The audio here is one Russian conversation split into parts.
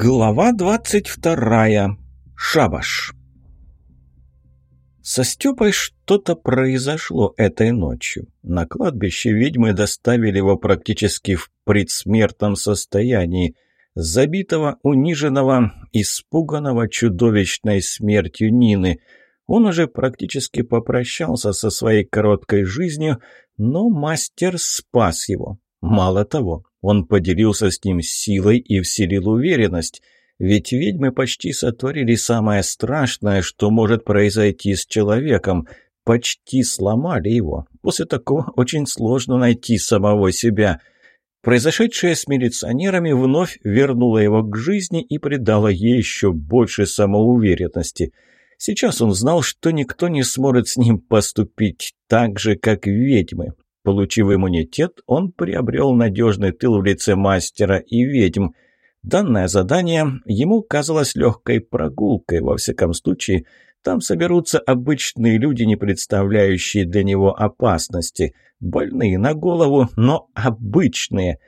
Глава двадцать вторая. Шабаш. Со Степой что-то произошло этой ночью. На кладбище ведьмы доставили его практически в предсмертном состоянии. Забитого, униженного, испуганного чудовищной смертью Нины. Он уже практически попрощался со своей короткой жизнью, но мастер спас его. Мало того, он поделился с ним силой и вселил уверенность. Ведь ведьмы почти сотворили самое страшное, что может произойти с человеком. Почти сломали его. После такого очень сложно найти самого себя. Произошедшее с милиционерами вновь вернуло его к жизни и придало ей еще больше самоуверенности. Сейчас он знал, что никто не сможет с ним поступить так же, как ведьмы. Получив иммунитет, он приобрел надежный тыл в лице мастера и ведьм. Данное задание ему казалось легкой прогулкой, во всяком случае. Там соберутся обычные люди, не представляющие для него опасности. Больные на голову, но обычные.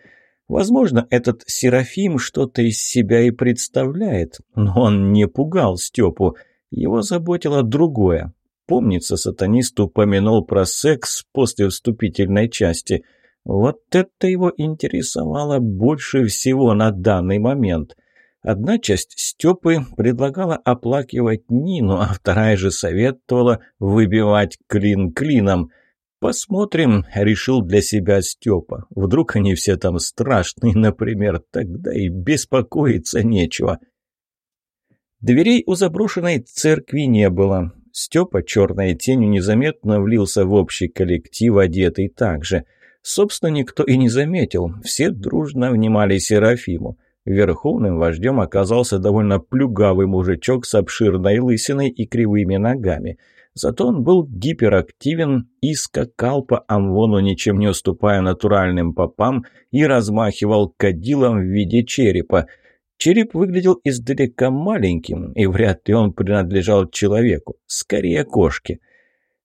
Возможно, этот Серафим что-то из себя и представляет, но он не пугал Степу. Его заботило другое. Помнится, сатанист упомянул про секс после вступительной части. Вот это его интересовало больше всего на данный момент. Одна часть Степы предлагала оплакивать Нину, а вторая же советовала выбивать клин клином. «Посмотрим», — решил для себя Степа. «Вдруг они все там страшные, например, тогда и беспокоиться нечего». Дверей у заброшенной церкви не было. Степа черной тенью незаметно влился в общий коллектив, одетый так же. Собственно, никто и не заметил. Все дружно внимали Серафиму. Верховным вождем оказался довольно плюгавый мужичок с обширной лысиной и кривыми ногами. Зато он был гиперактивен и скакал по амвону, ничем не уступая натуральным попам, и размахивал кадилом в виде черепа – Череп выглядел издалека маленьким, и вряд ли он принадлежал человеку, скорее кошке.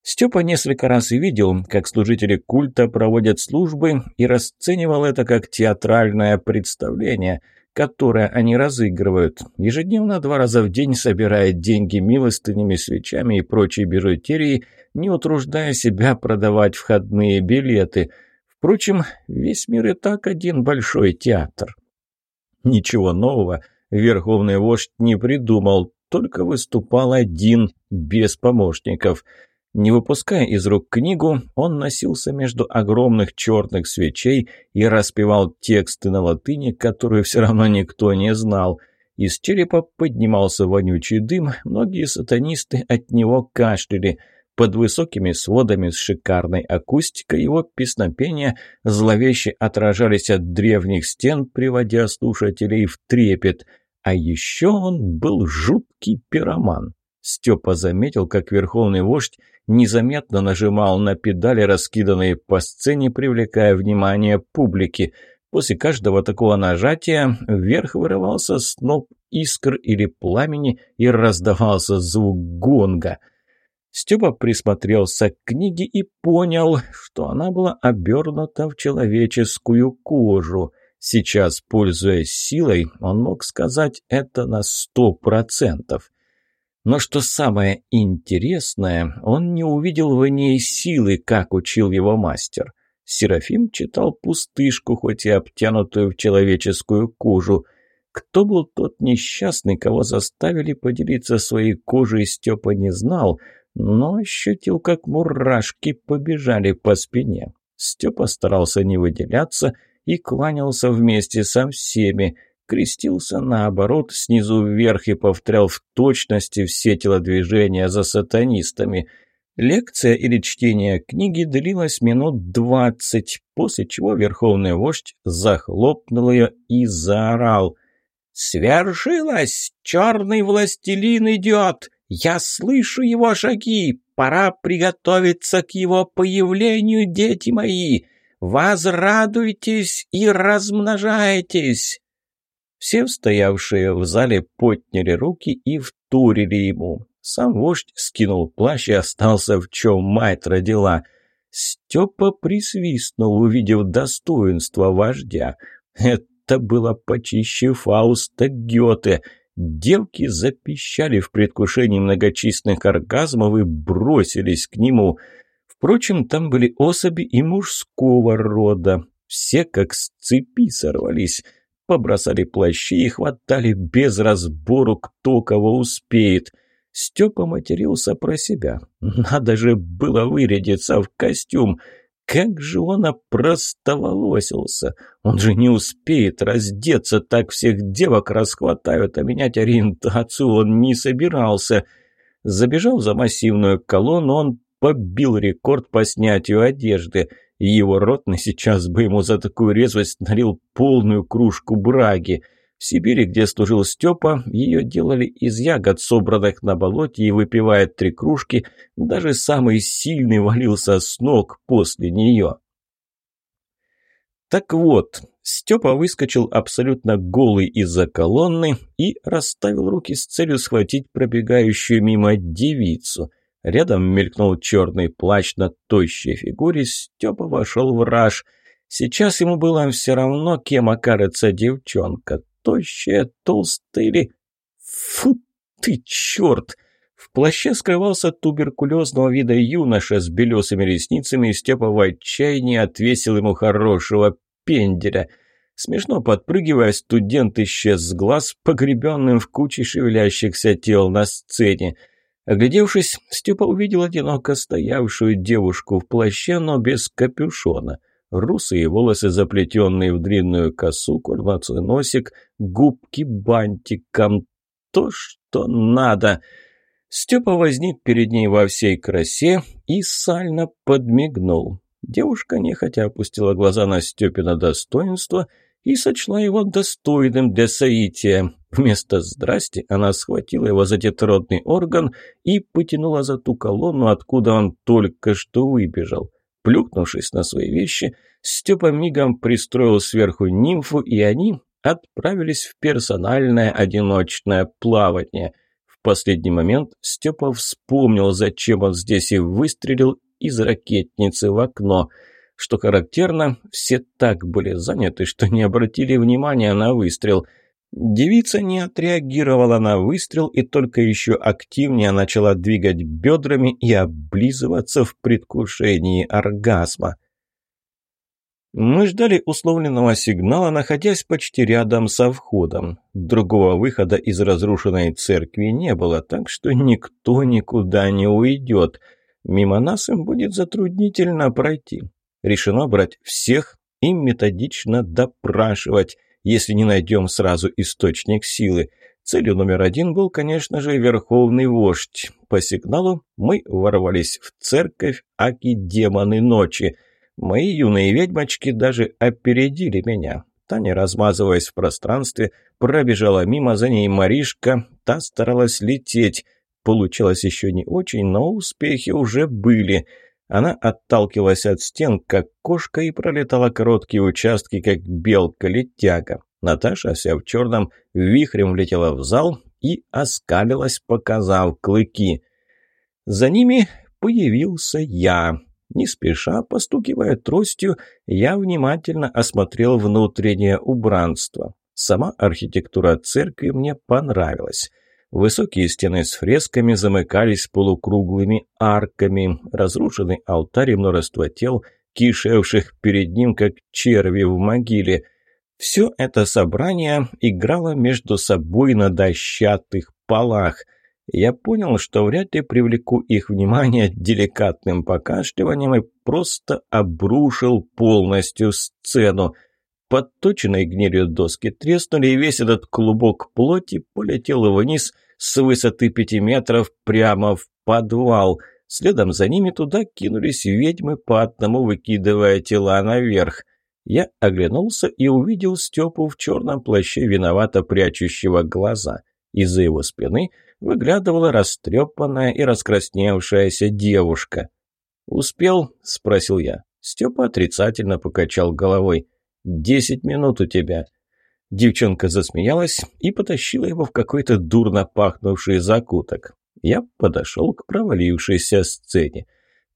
Степа несколько раз видел, как служители культа проводят службы, и расценивал это как театральное представление, которое они разыгрывают, ежедневно два раза в день собирая деньги милостынями, свечами и прочей бижутерией, не утруждая себя продавать входные билеты. Впрочем, весь мир и так один большой театр. Ничего нового верховный вождь не придумал, только выступал один, без помощников. Не выпуская из рук книгу, он носился между огромных черных свечей и распевал тексты на латыни, которые все равно никто не знал. Из черепа поднимался вонючий дым, многие сатанисты от него кашляли – под высокими сводами с шикарной акустикой его песнопения зловеще отражались от древних стен, приводя слушателей в трепет. А еще он был жуткий пироман. Степа заметил, как верховный вождь незаметно нажимал на педали, раскиданные по сцене, привлекая внимание публики. После каждого такого нажатия вверх вырывался сноп искр или пламени и раздавался звук гонга – Степа присмотрелся к книге и понял, что она была обернута в человеческую кожу. Сейчас, пользуясь силой, он мог сказать это на сто процентов. Но что самое интересное, он не увидел в ней силы, как учил его мастер. Серафим читал пустышку, хоть и обтянутую в человеческую кожу. Кто был тот несчастный, кого заставили поделиться своей кожей, Степа не знал – но ощутил, как мурашки побежали по спине. Степа старался не выделяться и кланялся вместе со всеми, крестился наоборот снизу вверх и повторял в точности все телодвижения за сатанистами. Лекция или чтение книги длилась минут двадцать, после чего верховный вождь захлопнул ее и заорал. «Свершилось! Черный властелин идет! Я слышу его шаги! Пора приготовиться к его появлению, дети мои! Возрадуйтесь и размножайтесь!» Все стоявшие в зале подняли руки и втурили ему. Сам вождь скинул плащ и остался в чем мать родила. Степа присвистнул, увидев достоинство вождя. Это было почище Фауста Гёте. Девки запищали в предвкушении многочисленных оргазмов и бросились к нему. Впрочем, там были особи и мужского рода. Все как с цепи сорвались. Побросали плащи и хватали без разбору, кто кого успеет. Степа матерился про себя. Надо же было вырядиться в костюм. Как же он опростоволосился! Он же не успеет раздеться, так всех девок расхватают, а менять ориентацию он не собирался. Забежал за массивную колонну, он побил рекорд по снятию одежды. Его ротный сейчас бы ему за такую резвость налил полную кружку браги. В Сибири, где служил Степа, ее делали из ягод, собранных на болоте, и выпивая три кружки, даже самый сильный валился с ног после нее. Так вот, Степа выскочил абсолютно голый из-за колонны и расставил руки с целью схватить пробегающую мимо девицу. Рядом мелькнул черный плащ на тощей фигуре, Степа вошел в раж. Сейчас ему было все равно, кем окажется девчонка тощая, толстая или... Фу ты, черт! В плаще скрывался туберкулезного вида юноша с белесыми ресницами, и Степа в отчаянии отвесил ему хорошего пенделя. Смешно подпрыгивая, студент исчез с глаз, погребенным в куче шевелящихся тел на сцене. Оглядевшись, Степа увидел одиноко стоявшую девушку в плаще, но без капюшона — Русые волосы, заплетенные в длинную косу, курносый носик, губки бантиком. То, что надо. Степа возник перед ней во всей красе и сально подмигнул. Девушка нехотя опустила глаза на Степина достоинство и сочла его достойным для соития. Вместо «здрасти» она схватила его за тетродный орган и потянула за ту колонну, откуда он только что выбежал. Плюхнувшись на свои вещи, Степа мигом пристроил сверху нимфу, и они отправились в персональное одиночное плавание. В последний момент Степа вспомнил, зачем он здесь и выстрелил из ракетницы в окно. Что характерно, все так были заняты, что не обратили внимания на выстрел – Девица не отреагировала на выстрел и только еще активнее начала двигать бедрами и облизываться в предвкушении оргазма. Мы ждали условленного сигнала, находясь почти рядом со входом. Другого выхода из разрушенной церкви не было, так что никто никуда не уйдет. Мимо нас им будет затруднительно пройти. Решено брать всех и методично допрашивать если не найдем сразу источник силы. Целью номер один был, конечно же, верховный вождь. По сигналу мы ворвались в церковь Аки-демоны ночи. Мои юные ведьмочки даже опередили меня. Таня, размазываясь в пространстве, пробежала мимо, за ней Маришка, та старалась лететь. Получилось еще не очень, но успехи уже были – она отталкивалась от стен, как кошка, и пролетала короткие участки, как белка-летяга. Наташа, вся в черном, вихрем влетела в зал и оскалилась, показав клыки. За ними появился я. Не спеша, постукивая тростью, я внимательно осмотрел внутреннее убранство. Сама архитектура церкви мне понравилась. Высокие стены с фресками замыкались полукруглыми арками, разрушенный алтарь и множество тел, кишевших перед ним, как черви в могиле. Все это собрание играло между собой на дощатых полах. Я понял, что вряд ли привлеку их внимание деликатным покашливанием и просто обрушил полностью сцену. Подточенной гнилью доски треснули, и весь этот клубок плоти полетел вниз – с высоты пяти метров прямо в подвал. Следом за ними туда кинулись ведьмы, по одному выкидывая тела наверх. Я оглянулся и увидел Степу в черном плаще, виновато прячущего глаза. Из-за его спины выглядывала растрепанная и раскрасневшаяся девушка. «Успел?» – спросил я. Степа отрицательно покачал головой. «Десять минут у тебя». Девчонка засмеялась и потащила его в какой-то дурно пахнувший закуток. Я подошел к провалившейся сцене.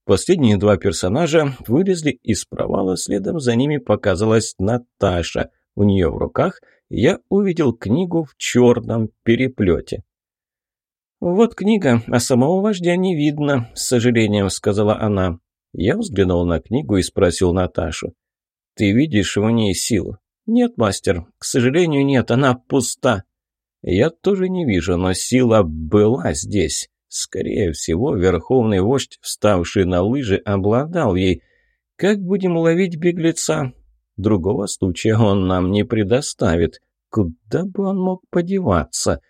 Последние два персонажа вылезли из провала, следом за ними показалась Наташа. у нее в руках, я увидел книгу в черном переплете. «Вот книга, а самого вождя не видно», — с сожалением сказала она. Я взглянул на книгу и спросил Наташу. «Ты видишь в ней силу?» «Нет, мастер, к сожалению, нет, она пуста». «Я тоже не вижу, но сила была здесь. Скорее всего, верховный вождь, вставший на лыжи, обладал ей. Как будем ловить беглеца? Другого случая он нам не предоставит. Куда бы он мог подеваться?»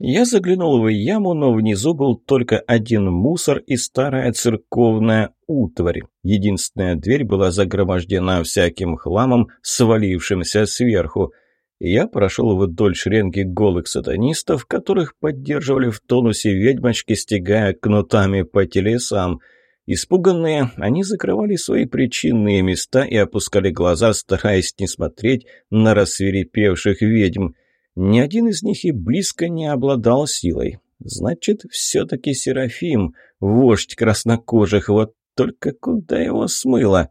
Я заглянул в яму, но внизу был только один мусор и старая церковная утварь. Единственная дверь была загромождена всяким хламом, свалившимся сверху. Я прошел вдоль шеренги голых сатанистов, которых поддерживали в тонусе ведьмочки, стегая кнутами по телесам. Испуганные, они закрывали свои причинные места и опускали глаза, стараясь не смотреть на рассверепевших ведьм. Ни один из них и близко не обладал силой. Значит, все-таки Серафим, вождь краснокожих, вот только куда его смыло?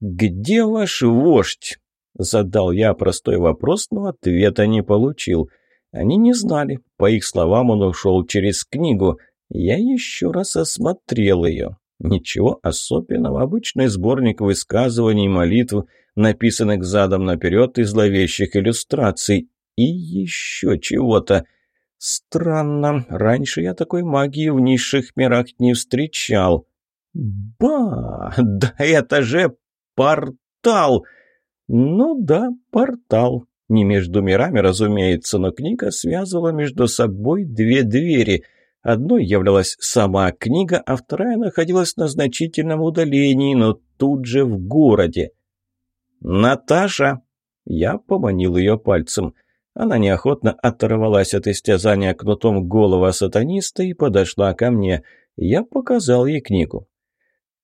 «Где ваш вождь?» Задал я простой вопрос, но ответа не получил. Они не знали. По их словам, он ушел через книгу. Я еще раз осмотрел ее. Ничего особенного. Обычный сборник высказываний, молитв, написанных задом наперед и зловещих иллюстраций и еще чего-то. Странно, раньше я такой магии в низших мирах не встречал. Ба, да это же портал! Ну да, портал. Не между мирами, разумеется, но книга связывала между собой две двери. Одной являлась сама книга, а вторая находилась на значительном удалении, но тут же в городе. «Наташа!» Я поманил ее пальцем. Она неохотно оторвалась от истязания кнутом голого сатаниста и подошла ко мне. Я показал ей книгу.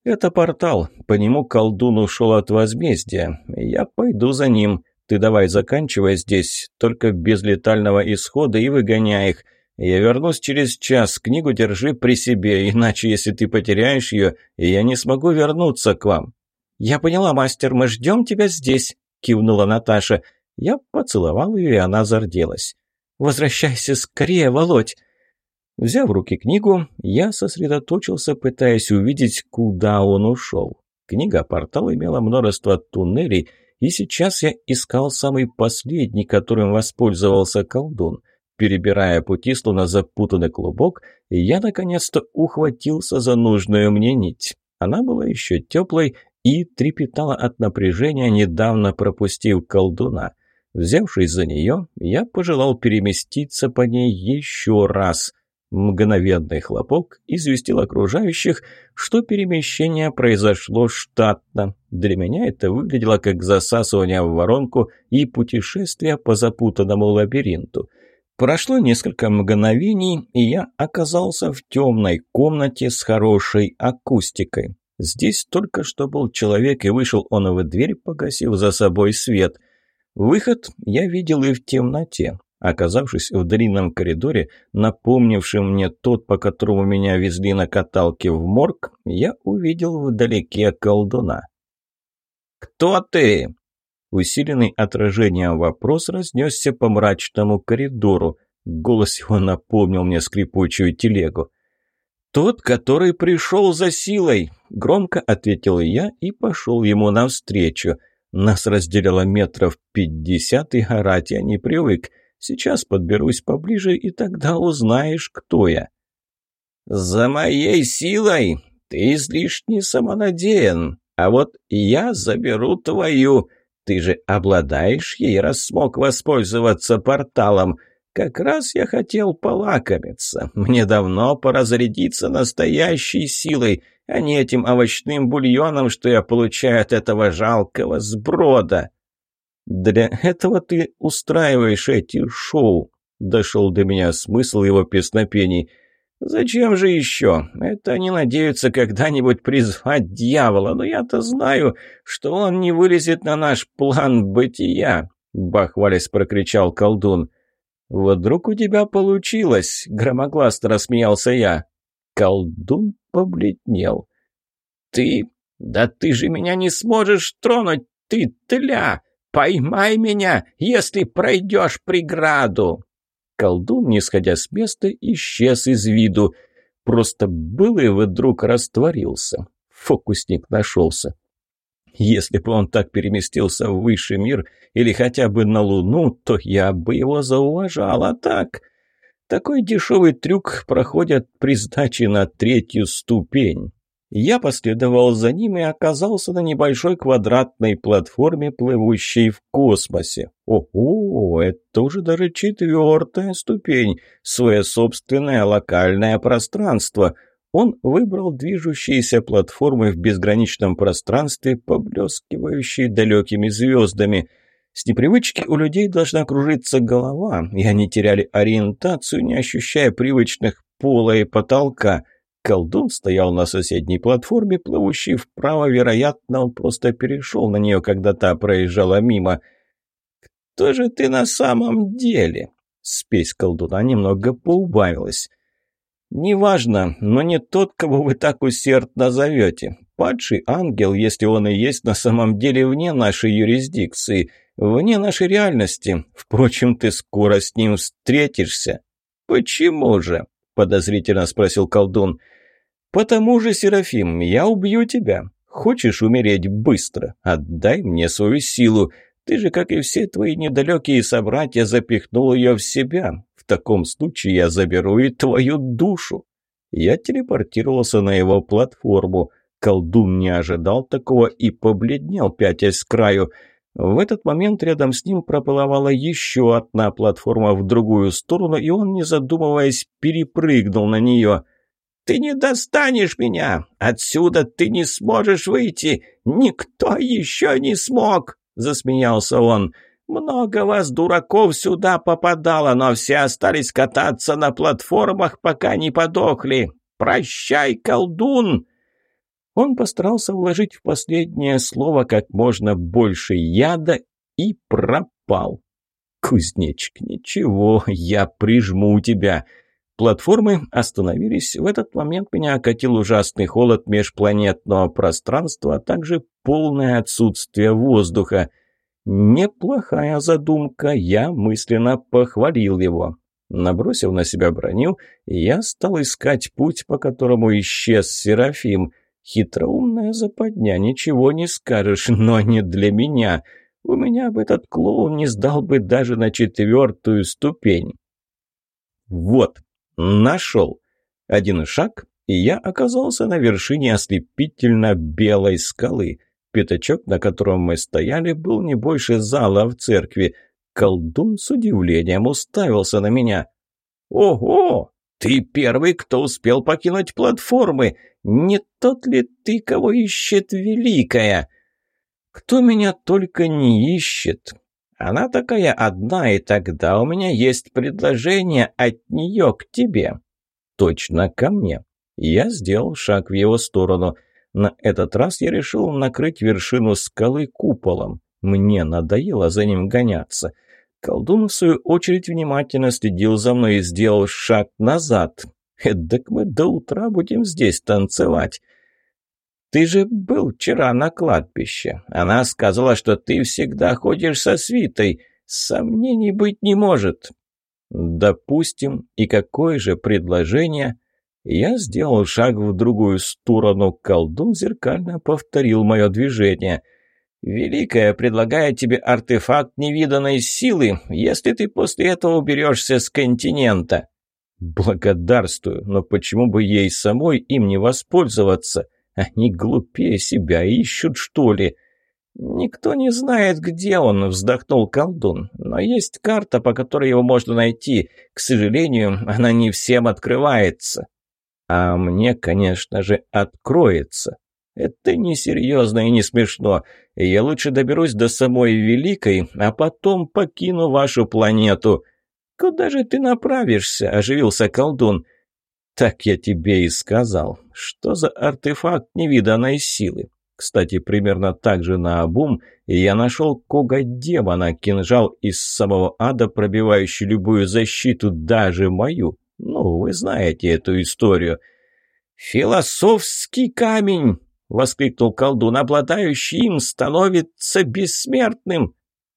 «Это портал. По нему колдун ушел от возмездия. Я пойду за ним. Ты давай заканчивай здесь, только без летального исхода и выгоняй их. Я вернусь через час. Книгу держи при себе, иначе, если ты потеряешь ее, я не смогу вернуться к вам». «Я поняла, мастер, мы ждем тебя здесь», — кивнула Наташа. Я поцеловал ее, и она зарделась. «Возвращайся скорее, Володь!» Взяв в руки книгу, я сосредоточился, пытаясь увидеть, куда он ушел. Книга-портал имела множество туннелей, и сейчас я искал самый последний, которым воспользовался колдун. Перебирая пути, словно запутанный клубок, я наконец-то ухватился за нужную мне нить. Она была еще теплой и трепетала от напряжения, недавно пропустив колдуна. Взявшись за нее, я пожелал переместиться по ней еще раз. Мгновенный хлопок известил окружающих, что перемещение произошло штатно. Для меня это выглядело как засасывание в воронку и путешествие по запутанному лабиринту. Прошло несколько мгновений, и я оказался в темной комнате с хорошей акустикой. Здесь только что был человек, и вышел он в дверь, погасив за собой свет – Выход я видел и в темноте. Оказавшись в длинном коридоре, напомнившем мне тот, по которому меня везли на каталке в морг, я увидел вдалеке колдуна. «Кто ты?» Усиленный отражением вопрос разнесся по мрачному коридору. Голос его напомнил мне скрипучую телегу. «Тот, который пришел за силой!» — громко ответил я и пошел ему навстречу. Нас разделяло метров пятьдесят, и орать я не привык. Сейчас подберусь поближе, и тогда узнаешь, кто я. «За моей силой ты излишне самонадеян, а вот я заберу твою. Ты же обладаешь ей, раз смог воспользоваться порталом. Как раз я хотел полакомиться. Мне давно пора зарядиться настоящей силой» а не этим овощным бульоном, что я получаю от этого жалкого сброда. Для этого ты устраиваешь эти шоу. Дошел до меня смысл его песнопений. Зачем же еще? Это они надеются когда-нибудь призвать дьявола, но я-то знаю, что он не вылезет на наш план бытия, бахвалясь прокричал колдун. «Вдруг у тебя получилось?» — громогласно рассмеялся я. Колдун побледнел. «Ты... Да ты же меня не сможешь тронуть, ты тля! «Поймай меня, если пройдешь преграду!» Колдун, не сходя с места, исчез из виду. Просто был и вдруг растворился. Фокусник нашелся. Если бы он так переместился в высший мир или хотя бы на Луну, то я бы его зауважал, а так... Такой дешевый трюк проходят при сдаче на третью ступень. Я последовал за ним и оказался на небольшой квадратной платформе, плывущей в космосе. Ого, это уже даже четвертая ступень, свое собственное локальное пространство. Он выбрал движущиеся платформы в безграничном пространстве, поблескивающие далекими звездами. С непривычки у людей должна кружиться голова, и они теряли ориентацию, не ощущая привычных пола и потолка – Колдун стоял на соседней платформе, плывущей вправо, вероятно, он просто перешел на нее, когда та проезжала мимо. «Кто же ты на самом деле?» Спесь колдуна немного поубавилась. «Неважно, но не тот, кого вы так усердно зовете. Падший ангел, если он и есть на самом деле вне нашей юрисдикции, вне нашей реальности. Впрочем, ты скоро с ним встретишься». «Почему же?» – подозрительно спросил колдун. «Потому же, Серафим, я убью тебя. Хочешь умереть быстро? Отдай мне свою силу. Ты же, как и все твои недалекие собратья, запихнул ее в себя. В таком случае я заберу и твою душу». Я телепортировался на его платформу. Колдун не ожидал такого и побледнел, пятясь с краю. В этот момент рядом с ним проплывала еще одна платформа в другую сторону, и он, не задумываясь, перепрыгнул на нее – ты не достанешь меня! Отсюда ты не сможешь выйти! Никто еще не смог!» — засмеялся он. «Много вас, дураков, сюда попадало, но все остались кататься на платформах, пока не подохли. Прощай, колдун!» Он постарался вложить в последнее слово как можно больше яда и пропал. «Кузнечик, ничего, я прижму тебя!» Платформы остановились. В этот момент меня окатил ужасный холод межпланетного пространства, а также полное отсутствие воздуха. Неплохая задумка, я мысленно похвалил его. Набросив на себя броню, я стал искать путь, по которому исчез Серафим. Хитроумная западня, ничего не скажешь, но не для меня. У меня бы этот клоун не сдал бы даже на четвертую ступень. Вот, Нашел. Один шаг, и я оказался на вершине ослепительно белой скалы. Пятачок, на котором мы стояли, был не больше зала в церкви. Колдун с удивлением уставился на меня. «Ого! Ты первый, кто успел покинуть платформы! Не тот ли ты, кого ищет Великая?» «Кто меня только не ищет!» Она такая одна, и тогда у меня есть предложение от нее к тебе». «Точно ко мне». Я сделал шаг в его сторону. На этот раз я решил накрыть вершину скалы куполом. Мне надоело за ним гоняться. Колдун, в свою очередь, внимательно следил за мной и сделал шаг назад. «Эдак мы до утра будем здесь танцевать». Ты же был вчера на кладбище. Она сказала, что ты всегда ходишь со свитой. Сомнений быть не может». «Допустим. И какое же предложение?» Я сделал шаг в другую сторону. Колдун зеркально повторил мое движение. «Великая предлагает тебе артефакт невиданной силы, если ты после этого уберешься с континента». «Благодарствую, но почему бы ей самой им не воспользоваться?» Они глупее себя ищут, что ли? Никто не знает, где он, вздохнул колдун. Но есть карта, по которой его можно найти. К сожалению, она не всем открывается. А мне, конечно же, откроется. Это несерьезно и не смешно. Я лучше доберусь до самой Великой, а потом покину вашу планету. Куда же ты направишься? Оживился колдун. «Так я тебе и сказал. Что за артефакт невиданной силы? Кстати, примерно так же на обум я нашел коготь демона, кинжал из самого ада, пробивающий любую защиту, даже мою. Ну, вы знаете эту историю». «Философский камень!» — воскликнул колдун. «Обладающий им становится бессмертным!»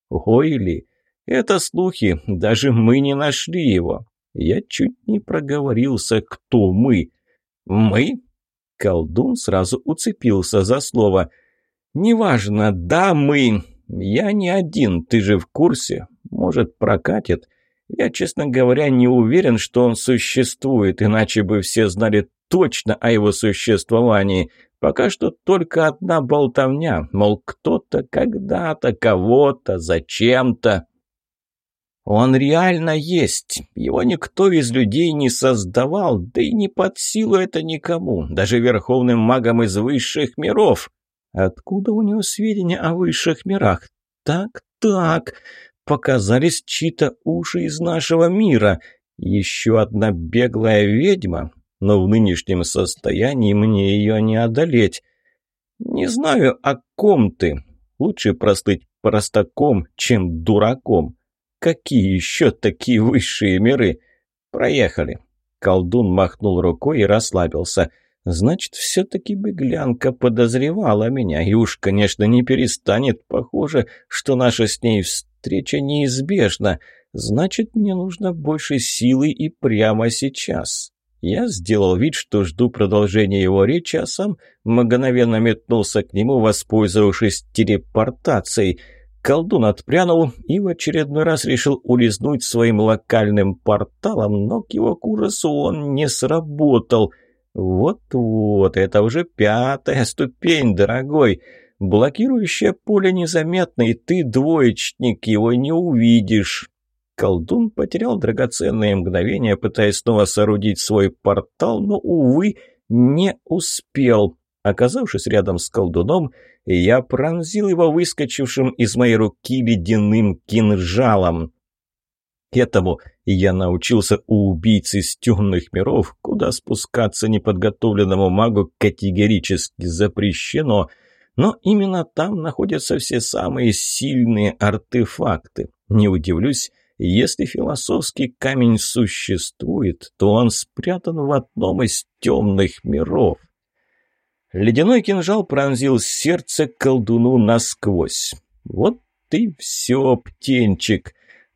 Ой ли, это слухи, даже мы не нашли его. Я чуть не проговорился, кто мы. Мы? Колдун сразу уцепился за слово. «Неважно, да, мы. Я не один, ты же в курсе. Может, прокатит. Я, честно говоря, не уверен, что он существует, иначе бы все знали точно о его существовании. Пока что только одна болтовня, мол, кто-то когда-то, кого-то, зачем-то. Он реально есть. Его никто из людей не создавал, да и не под силу это никому, даже верховным магам из высших миров. Откуда у него сведения о высших мирах? Так, так, показались чьи-то уши из нашего мира. Еще одна беглая ведьма, но в нынешнем состоянии мне ее не одолеть. Не знаю, о ком ты. Лучше простыть простаком, чем дураком. Какие еще такие высшие миры? Проехали. Колдун махнул рукой и расслабился. Значит, все-таки беглянка подозревала меня, и уж, конечно, не перестанет. Похоже, что наша с ней встреча неизбежна. Значит, мне нужно больше силы и прямо сейчас. Я сделал вид, что жду продолжения его речи, а сам мгновенно метнулся к нему, воспользовавшись телепортацией – Колдун отпрянул и в очередной раз решил улизнуть своим локальным порталом, но к его ужасу он не сработал. Вот-вот, это уже пятая ступень, дорогой. Блокирующее поле незаметно, и ты, двоечник, его не увидишь. Колдун потерял драгоценные мгновения, пытаясь снова соорудить свой портал, но, увы, не успел. Оказавшись рядом с колдуном, я пронзил его выскочившим из моей руки ледяным кинжалом. Этому я научился у убийцы из темных миров, куда спускаться неподготовленному магу категорически запрещено, но именно там находятся все самые сильные артефакты. Не удивлюсь, если философский камень существует, то он спрятан в одном из темных миров. Ледяной кинжал пронзил сердце колдуну насквозь. «Вот ты все, птенчик!»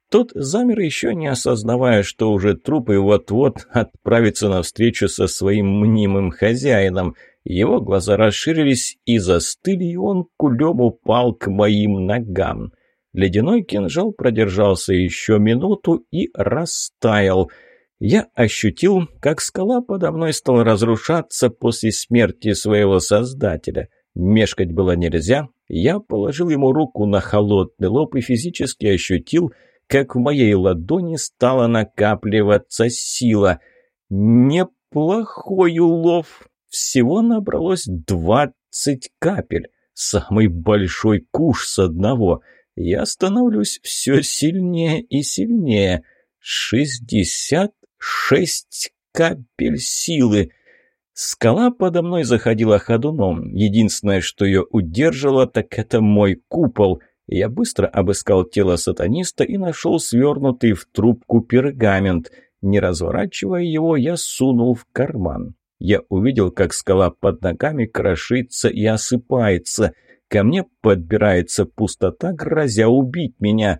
Тот замер еще не осознавая, что уже труп и вот-вот отправится навстречу со своим мнимым хозяином. Его глаза расширились и застыли, и он кулем упал к моим ногам. Ледяной кинжал продержался еще минуту и растаял — я ощутил, как скала подо мной стала разрушаться после смерти своего создателя. Мешкать было нельзя. Я положил ему руку на холодный лоб и физически ощутил, как в моей ладони стала накапливаться сила. Неплохой улов. Всего набралось двадцать капель. Самый большой куш с одного. Я становлюсь все сильнее и сильнее. Шестьдесят Шесть капель силы. Скала подо мной заходила ходуном. Единственное, что ее удерживало, так это мой купол. Я быстро обыскал тело сатаниста и нашел свернутый в трубку пергамент. Не разворачивая его, я сунул в карман. Я увидел, как скала под ногами крошится и осыпается. Ко мне подбирается пустота, грозя убить меня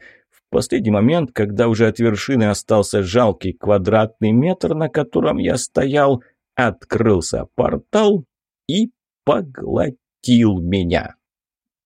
последний момент, когда уже от вершины остался жалкий квадратный метр, на котором я стоял, открылся портал и поглотил меня.